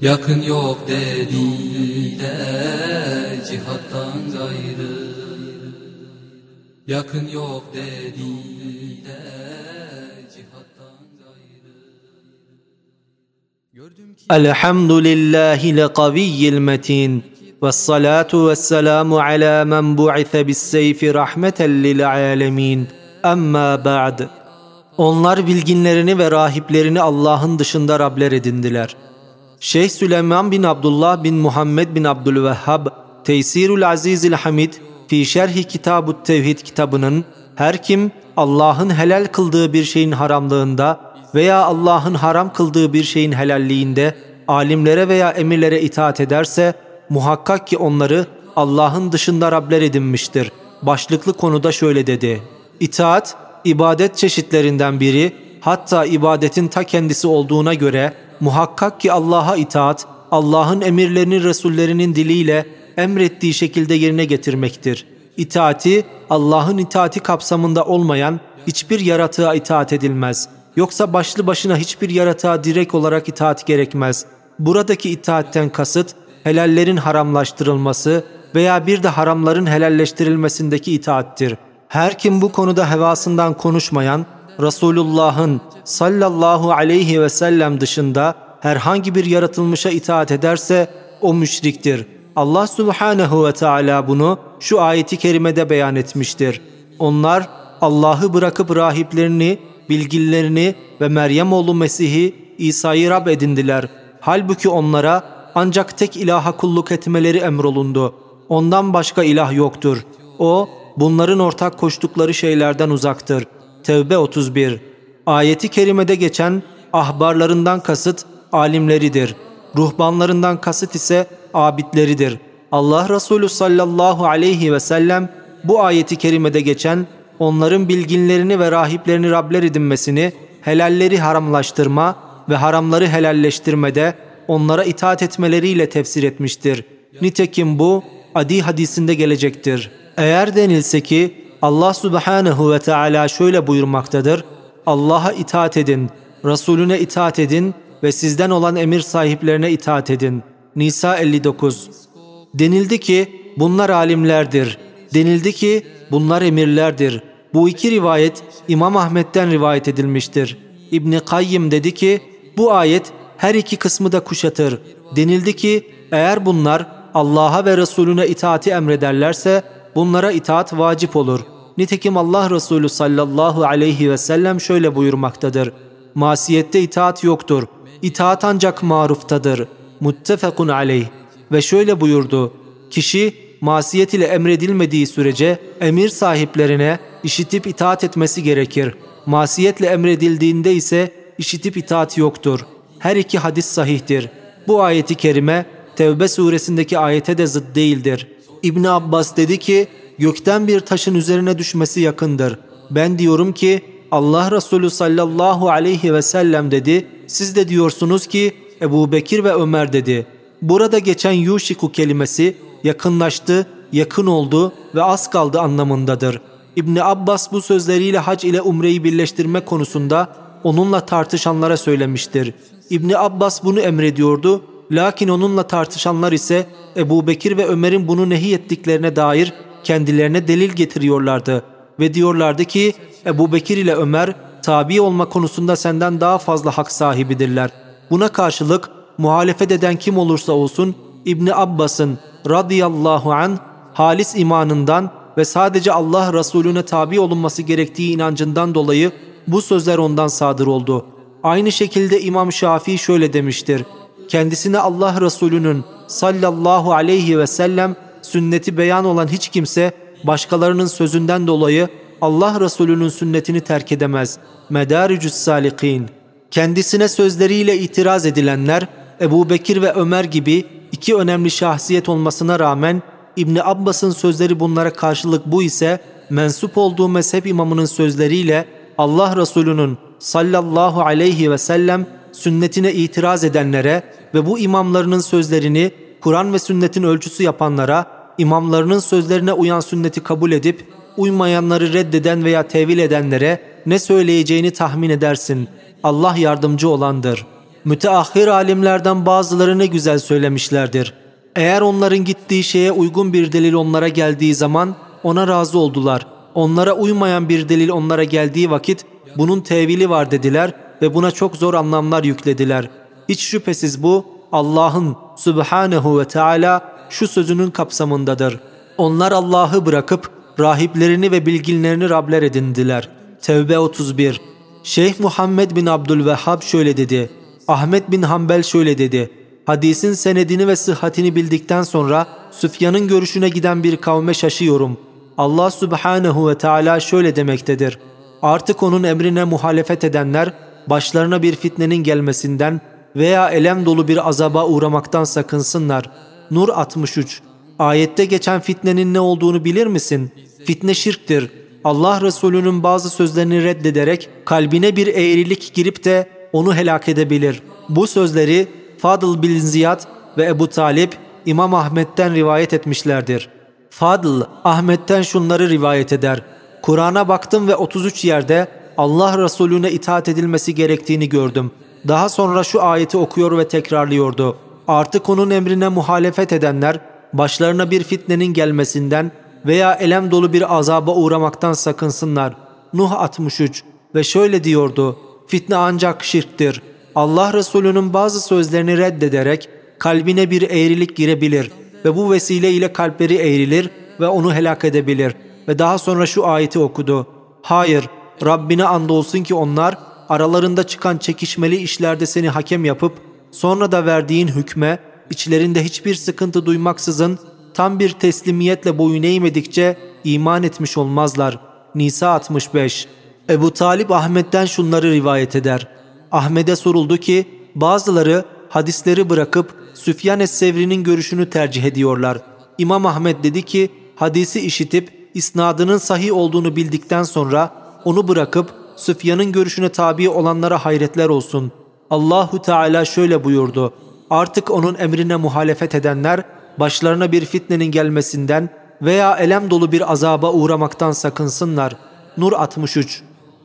Yakın yok dediler cihattan gayrı Yakın yok dediler cihattan gayrı Gördüm ki الحمد لله القوي المتين والصلاة والسلام على من بعث بالسيف رحمة للعالمين أما بعد Onlar bilginlerini ve rahiplerini Allah'ın dışında Rabler edindiler. Şeyh Süleyman bin Abdullah bin Muhammed bin Abdülvehhab Teysirül Azizil Hamid fi Şerhi Kitabut Tevhid kitabının her kim Allah'ın helal kıldığı bir şeyin haramlığında veya Allah'ın haram kıldığı bir şeyin helalliğinde alimlere veya emirlere itaat ederse muhakkak ki onları Allah'ın dışında Rabler edinmiştir. Başlıklı konuda şöyle dedi. İtaat, ibadet çeşitlerinden biri, hatta ibadetin ta kendisi olduğuna göre muhakkak ki Allah'a itaat, Allah'ın emirlerini Resullerinin diliyle emrettiği şekilde yerine getirmektir. İtaati, Allah'ın itaati kapsamında olmayan hiçbir yaratığa itaat edilmez. Yoksa başlı başına hiçbir yaratığa direkt olarak itaat gerekmez. Buradaki itaatten kasıt, helallerin haramlaştırılması veya bir de haramların helalleştirilmesindeki itaattir. Her kim bu konuda hevasından konuşmayan, Resulullah'ın sallallahu aleyhi ve sellem dışında herhangi bir yaratılmışa itaat ederse o müşriktir. Allah subhanehu ve Teala bunu şu ayeti kerimede beyan etmiştir. Onlar Allah'ı bırakıp rahiplerini, bilgilerini ve Meryem oğlu Mesih'i İsa'yı Rab edindiler. Halbuki onlara ancak tek ilaha kulluk etmeleri emrolundu. Ondan başka ilah yoktur. O, bunların ortak koştukları şeylerden uzaktır. Tevbe 31 Ayeti kerimede geçen ahbarlarından kasıt alimleridir. Ruhbanlarından kasıt ise abidleridir. Allah Resulü sallallahu aleyhi ve sellem bu ayeti kerimede geçen onların bilginlerini ve rahiplerini Rabler edinmesini, helalleri haramlaştırma ve haramları helalleştirmede onlara itaat etmeleriyle tefsir etmiştir. Nitekim bu adi hadisinde gelecektir. Eğer denilse ki Allah subhanehu ve Teala şöyle buyurmaktadır. Allah'a itaat edin, Resulüne itaat edin ve sizden olan emir sahiplerine itaat edin. Nisa 59 Denildi ki bunlar alimlerdir. Denildi ki bunlar emirlerdir. Bu iki rivayet İmam Ahmet'ten rivayet edilmiştir. İbni Kayyim dedi ki bu ayet her iki kısmı da kuşatır. Denildi ki eğer bunlar Allah'a ve Resulüne itaati emrederlerse bunlara itaat vacip olur. Nitekim Allah Resulü sallallahu aleyhi ve sellem şöyle buyurmaktadır. Masiyette itaat yoktur. İtaat ancak maruftadır. Muttefekun aleyh. Ve şöyle buyurdu. Kişi masiyet ile emredilmediği sürece emir sahiplerine işitip itaat etmesi gerekir. Masiyetle emredildiğinde ise işitip itaat yoktur. Her iki hadis sahihtir. Bu ayeti kerime Tevbe suresindeki ayete de zıt değildir. İbn Abbas dedi ki gökten bir taşın üzerine düşmesi yakındır. Ben diyorum ki Allah Resulü sallallahu aleyhi ve sellem dedi. Siz de diyorsunuz ki Ebu Bekir ve Ömer dedi. Burada geçen yuşiku kelimesi yakınlaştı, yakın oldu ve az kaldı anlamındadır. İbni Abbas bu sözleriyle hac ile umreyi birleştirme konusunda onunla tartışanlara söylemiştir. İbni Abbas bunu emrediyordu, lakin onunla tartışanlar ise Ebu Bekir ve Ömer'in bunu nehi ettiklerine dair kendilerine delil getiriyorlardı. Ve diyorlardı ki Ebu Bekir ile Ömer tabi olma konusunda senden daha fazla hak sahibidirler. Buna karşılık muhalefet eden kim olursa olsun İbni Abbas'ın radıyallahu an halis imanından ve sadece Allah Resulüne tabi olunması gerektiği inancından dolayı bu sözler ondan sadır oldu. Aynı şekilde İmam Şafii şöyle demiştir. Kendisine Allah Resulü'nün sallallahu aleyhi ve sellem sünneti beyan olan hiç kimse başkalarının sözünden dolayı Allah Resulü'nün sünnetini terk edemez. Medaricü's Salikin Kendisine sözleriyle itiraz edilenler Ebu Bekir ve Ömer gibi iki önemli şahsiyet olmasına rağmen İbni Abbas'ın sözleri bunlara karşılık bu ise mensup olduğu mezhep imamının sözleriyle Allah Resulü'nün sallallahu aleyhi ve sellem sünnetine itiraz edenlere ve bu imamlarının sözlerini Kur'an ve sünnetin ölçüsü yapanlara, imamlarının sözlerine uyan sünneti kabul edip uymayanları reddeden veya tevil edenlere ne söyleyeceğini tahmin edersin. Allah yardımcı olandır. Müteahhir alimlerden bazıları ne güzel söylemişlerdir. Eğer onların gittiği şeye uygun bir delil onlara geldiği zaman ona razı oldular. Onlara uymayan bir delil onlara geldiği vakit bunun tevili var dediler ve buna çok zor anlamlar yüklediler. Hiç şüphesiz bu Allah'ın Subhanehu ve Teala şu sözünün kapsamındadır. Onlar Allah'ı bırakıp rahiplerini ve bilginlerini Rabler edindiler. Tevbe 31 Şeyh Muhammed bin Abdülvehhab şöyle dedi. Ahmet bin Hanbel şöyle dedi. Hadisin senedini ve sıhhatini bildikten sonra Süfyan'ın görüşüne giden bir kavme şaşıyorum. Allah Subhanehu ve Teala şöyle demektedir. Artık onun emrine muhalefet edenler başlarına bir fitnenin gelmesinden veya elem dolu bir azaba uğramaktan sakınsınlar. Nur 63 Ayette geçen fitnenin ne olduğunu bilir misin? Fitne şirktir. Allah Resulü'nün bazı sözlerini reddederek kalbine bir eğrilik girip de onu helak edebilir. Bu sözleri Fadıl bin Ziyad ve Ebu Talip İmam Ahmet'ten rivayet etmişlerdir. Fadıl Ahmet'ten şunları rivayet eder. Kur'an'a baktım ve 33 yerde Allah Resulüne itaat edilmesi gerektiğini gördüm. Daha sonra şu ayeti okuyor ve tekrarlıyordu. Artık onun emrine muhalefet edenler başlarına bir fitnenin gelmesinden veya elem dolu bir azaba uğramaktan sakınsınlar. Nuh 63 ve şöyle diyordu. Fitne ancak şirktir. Allah Resulü'nün bazı sözlerini reddederek kalbine bir eğrilik girebilir ve bu vesile ile kalpleri eğrilir ve onu helak edebilir. Ve daha sonra şu ayeti okudu. Hayır, Rabbine andolsun ki onlar aralarında çıkan çekişmeli işlerde seni hakem yapıp sonra da verdiğin hükme içlerinde hiçbir sıkıntı duymaksızın tam bir teslimiyetle boyun eğmedikçe iman etmiş olmazlar. Nisa 65 Ebu Talip Ahmet'ten şunları rivayet eder. Ahmet'e soruldu ki bazıları hadisleri bırakıp Süfyan es-Sevri'nin görüşünü tercih ediyorlar. İmam Ahmet dedi ki hadisi işitip isnadının sahih olduğunu bildikten sonra onu bırakıp Süfyan'ın görüşüne tabi olanlara hayretler olsun. Allahu Teala şöyle buyurdu. Artık onun emrine muhalefet edenler başlarına bir fitnenin gelmesinden veya elem dolu bir azaba uğramaktan sakınsınlar. Nur 63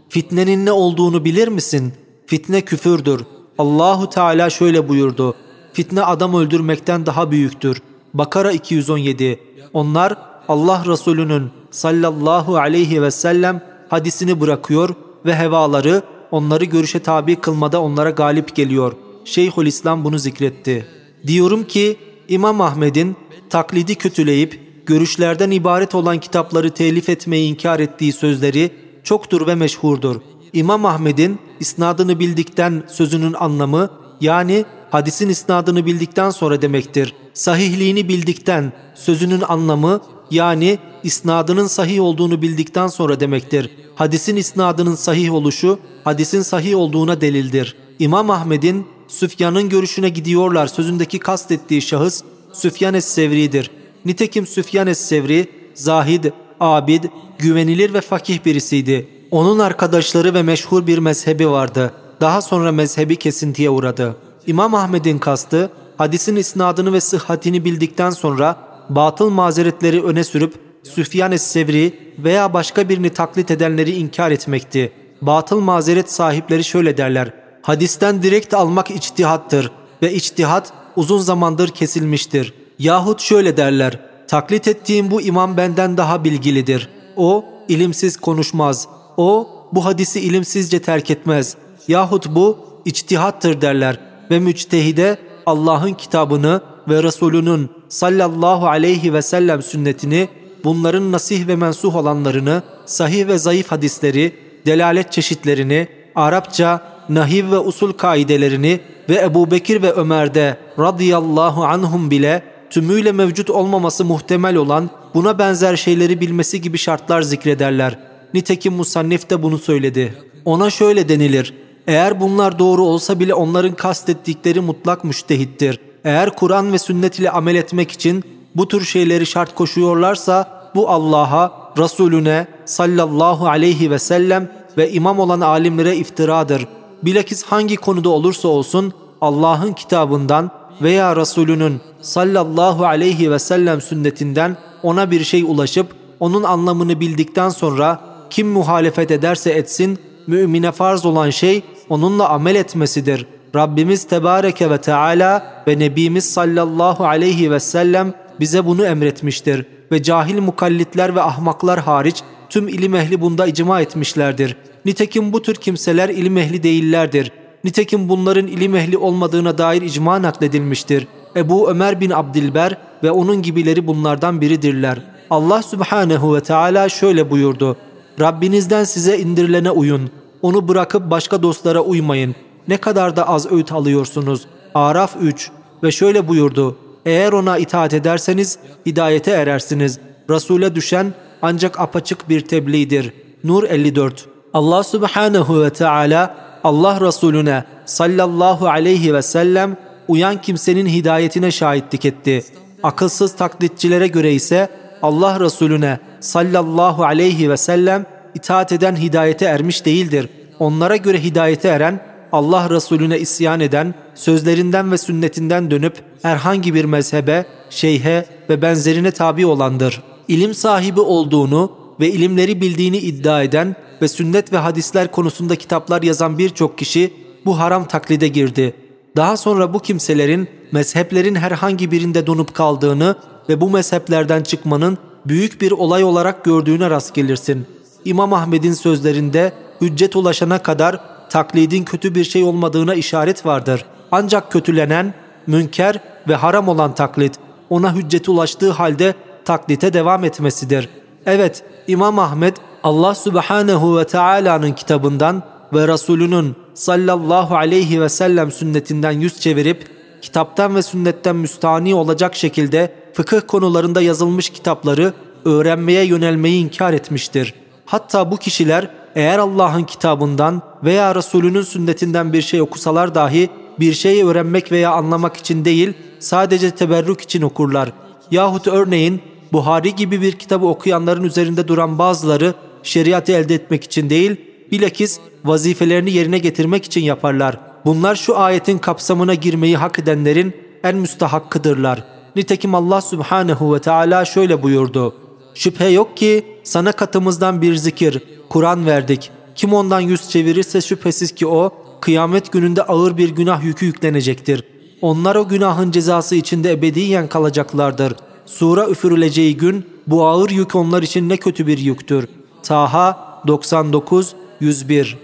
Fitnenin ne olduğunu bilir misin? Fitne küfürdür. Allahu Teala şöyle buyurdu. Fitne adam öldürmekten daha büyüktür. Bakara 217 Onlar Allah Resulü'nün sallallahu aleyhi ve sellem hadisini bırakıyor ve hevaları onları görüşe tabi kılmada onlara galip geliyor. Şeyhülislam bunu zikretti. Diyorum ki İmam Ahmed'in taklidi kötüleyip görüşlerden ibaret olan kitapları telif etmeyi inkar ettiği sözleri çoktur ve meşhurdur. İmam Ahmed'in isnadını bildikten sözünün anlamı yani hadisin isnadını bildikten sonra demektir. Sahihliğini bildikten sözünün anlamı yani isnadının sahih olduğunu bildikten sonra demektir. Hadisin isnadının sahih oluşu hadisin sahih olduğuna delildir. İmam Ahmed'in Süfyan'ın görüşüne gidiyorlar sözündeki kastettiği şahıs Süfyan es-Sevri'dir. Nitekim Süfyan es-Sevri zahid, abid, güvenilir ve fakih birisiydi. Onun arkadaşları ve meşhur bir mezhebi vardı. Daha sonra mezhebi kesintiye uğradı. İmam Ahmed'in kastı hadisin isnadını ve sıhhatini bildikten sonra batıl mazeretleri öne sürüp Süfyan es-Sevri veya başka birini taklit edenleri inkar etmekti. Batıl mazeret sahipleri şöyle derler. Hadisten direkt almak içtihattır ve içtihat uzun zamandır kesilmiştir. Yahut şöyle derler. Taklit ettiğim bu imam benden daha bilgilidir. O ilimsiz konuşmaz. O bu hadisi ilimsizce terk etmez. Yahut bu içtihattır derler ve müçtehide Allah'ın kitabını ve Resulünün sallallahu aleyhi ve sellem sünnetini, bunların nasih ve mensuh olanlarını, sahih ve zayıf hadisleri, delalet çeşitlerini, Arapça, nahiv ve usul kaidelerini ve Ebu Bekir ve Ömer'de radıyallahu anhum bile tümüyle mevcut olmaması muhtemel olan buna benzer şeyleri bilmesi gibi şartlar zikrederler. Nitekim Musannif de bunu söyledi. Ona şöyle denilir. Eğer bunlar doğru olsa bile onların kastettikleri mutlak müştehittir. Eğer Kur'an ve sünnet ile amel etmek için bu tür şeyleri şart koşuyorlarsa bu Allah'a, Resulüne sallallahu aleyhi ve sellem ve imam olan alimlere iftiradır. Bilakis hangi konuda olursa olsun Allah'ın kitabından veya Resulünün sallallahu aleyhi ve sellem sünnetinden ona bir şey ulaşıp onun anlamını bildikten sonra kim muhalefet ederse etsin mümine farz olan şey onunla amel etmesidir. Rabbimiz Tebareke ve Teala ve Nebimiz sallallahu aleyhi ve sellem bize bunu emretmiştir ve cahil mukallitler ve ahmaklar hariç tüm ilim ehli bunda icma etmişlerdir. Nitekim bu tür kimseler ilim ehli değillerdir. Nitekim bunların ilim ehli olmadığına dair icma nakledilmiştir. Ebu Ömer bin Abdilber ve onun gibileri bunlardan biridirler. Allah Subhanehu ve Teala şöyle buyurdu. Rabbinizden size indirilene uyun. Onu bırakıp başka dostlara uymayın. Ne kadar da az öğüt alıyorsunuz. Araf 3 ve şöyle buyurdu. Eğer ona itaat ederseniz hidayete erersiniz. Resul'e düşen ancak apaçık bir tebliğdir. Nur 54 Allah Subhanehu ve Teala Allah Resulüne sallallahu aleyhi ve sellem uyan kimsenin hidayetine şahitlik etti. Akılsız taklitçilere göre ise Allah Resulüne sallallahu aleyhi ve sellem itaat eden hidayete ermiş değildir. Onlara göre hidayete eren Allah Resulüne isyan eden, sözlerinden ve sünnetinden dönüp herhangi bir mezhebe, şeyhe ve benzerine tabi olandır. İlim sahibi olduğunu ve ilimleri bildiğini iddia eden ve sünnet ve hadisler konusunda kitaplar yazan birçok kişi bu haram taklide girdi. Daha sonra bu kimselerin mezheplerin herhangi birinde donup kaldığını ve bu mezheplerden çıkmanın büyük bir olay olarak gördüğüne rast gelirsin. İmam Ahmed'in sözlerinde hüccet ulaşana kadar taklidin kötü bir şey olmadığına işaret vardır. Ancak kötülenen, münker ve haram olan taklit ona hüccete ulaştığı halde taklite devam etmesidir. Evet, İmam Ahmed Allah Subhanehu ve Taala'nın kitabından ve Resulünün sallallahu aleyhi ve sellem sünnetinden yüz çevirip kitaptan ve sünnetten müstani olacak şekilde fıkıh konularında yazılmış kitapları öğrenmeye yönelmeyi inkar etmiştir. Hatta bu kişiler eğer Allah'ın kitabından veya Resulünün sünnetinden bir şey okusalar dahi bir şeyi öğrenmek veya anlamak için değil sadece teberrük için okurlar. Yahut örneğin Buhari gibi bir kitabı okuyanların üzerinde duran bazıları şeriatı elde etmek için değil, bilakis vazifelerini yerine getirmek için yaparlar. Bunlar şu ayetin kapsamına girmeyi hak edenlerin en müstahakkıdırlar. Nitekim Allah Subhanehu ve Teala şöyle buyurdu. Şüphe yok ki sana katımızdan bir zikir, Kur'an verdik. Kim ondan yüz çevirirse şüphesiz ki o, kıyamet gününde ağır bir günah yükü yüklenecektir. Onlar o günahın cezası içinde ebediyen kalacaklardır. Sura üfürüleceği gün bu ağır yük onlar için ne kötü bir yüktür. Taha 99 101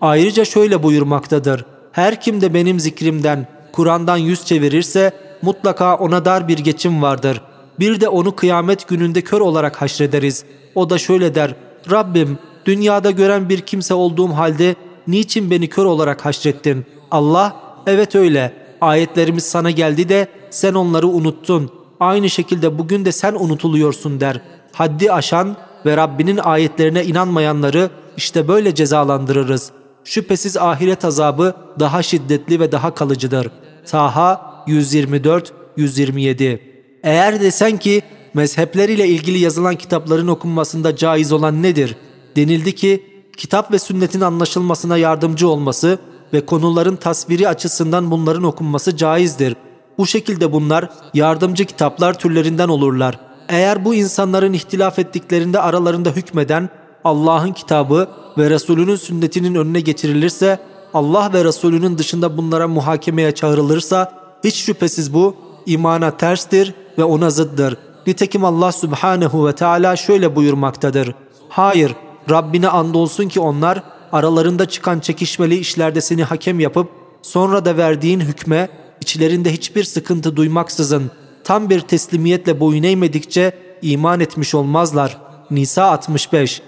Ayrıca şöyle buyurmaktadır. Her kim de benim zikrimden, Kur'an'dan yüz çevirirse mutlaka ona dar bir geçim vardır. Bir de onu kıyamet gününde kör olarak haşrederiz. O da şöyle der. Rabbim dünyada gören bir kimse olduğum halde niçin beni kör olarak haşrettin? Allah evet öyle ayetlerimiz sana geldi de sen onları unuttun. Aynı şekilde bugün de sen unutuluyorsun der. Haddi aşan ve Rabbinin ayetlerine inanmayanları işte böyle cezalandırırız. Şüphesiz ahiret azabı daha şiddetli ve daha kalıcıdır. Taha 124-127 Eğer desen ki mezhepler ile ilgili yazılan kitapların okunmasında caiz olan nedir? Denildi ki kitap ve sünnetin anlaşılmasına yardımcı olması ve konuların tasviri açısından bunların okunması caizdir. Bu şekilde bunlar yardımcı kitaplar türlerinden olurlar. Eğer bu insanların ihtilaf ettiklerinde aralarında hükmeden Allah'ın kitabı ve Resulünün sünnetinin önüne getirilirse, Allah ve Resulünün dışında bunlara muhakemeye çağrılırsa, hiç şüphesiz bu imana terstir ve ona zıddır. Nitekim Allah Subhanehu ve Teala şöyle buyurmaktadır. Hayır, Rabbine andolsun ki onlar aralarında çıkan çekişmeli işlerde seni hakem yapıp sonra da verdiğin hükme içlerinde hiçbir sıkıntı duymaksızın tam bir teslimiyetle boyun eğmedikçe iman etmiş olmazlar. Nisa 65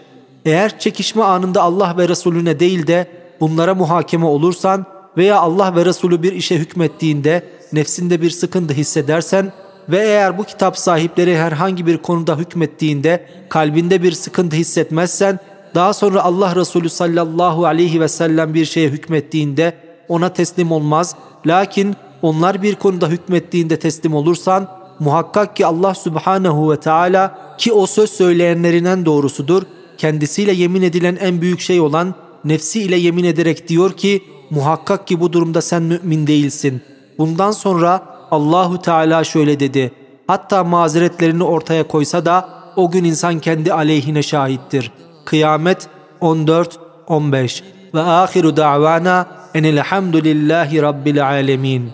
Eğer çekişme anında Allah ve Resulüne değil de bunlara muhakeme olursan veya Allah ve Resulü bir işe hükmettiğinde nefsinde bir sıkıntı hissedersen ve eğer bu kitap sahipleri herhangi bir konuda hükmettiğinde kalbinde bir sıkıntı hissetmezsen daha sonra Allah Resulü sallallahu aleyhi ve sellem bir şeye hükmettiğinde ona teslim olmaz. Lakin onlar bir konuda hükmettiğinde teslim olursan muhakkak ki Allah Subhanahu ve Teala ki o söz söyleyenlerinden doğrusudur. Kendisiyle yemin edilen en büyük şey olan nefsi ile yemin ederek diyor ki muhakkak ki bu durumda sen mümin değilsin. Bundan sonra Allahu Teala şöyle dedi. Hatta mazeretlerini ortaya koysa da o gün insan kendi aleyhine şahittir. Kıyamet 14 15 ve ahiru da'vana enelhamdülillahi rabbil alemin.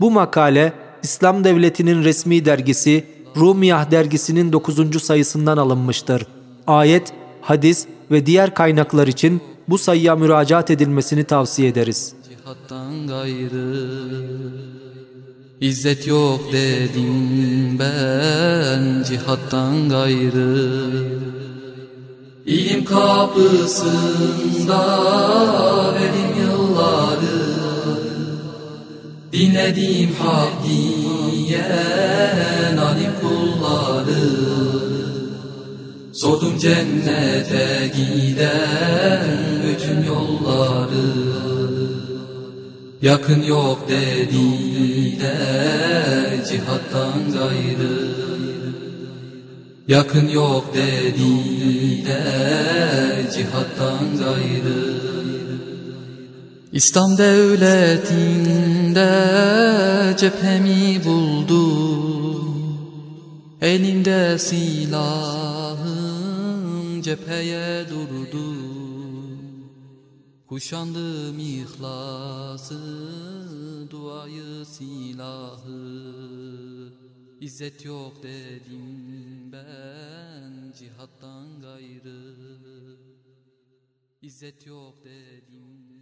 Bu makale İslam Devleti'nin resmi dergisi Rumiyah dergisinin 9. sayısından alınmıştır. Ayet, hadis ve diğer kaynaklar için bu sayıya müracaat edilmesini tavsiye ederiz. Cihattan gayrı İzzet yok dedim ben cihattan gayrı İlim kapısında verim yılları. Dinledim hak diyen alim kulları. Sordum cennete giden bütün yolları. Yakın yok dediler cihattan gayrı. Yakın yok dediler cihattan gayrı. İslam devletinde cephemi buldu. Elimde silahım cepheye durdu. Kuşandım ihlası, duayı silahı. İzzet yok dedim ben cihattan gayrı. İzzet yok dedim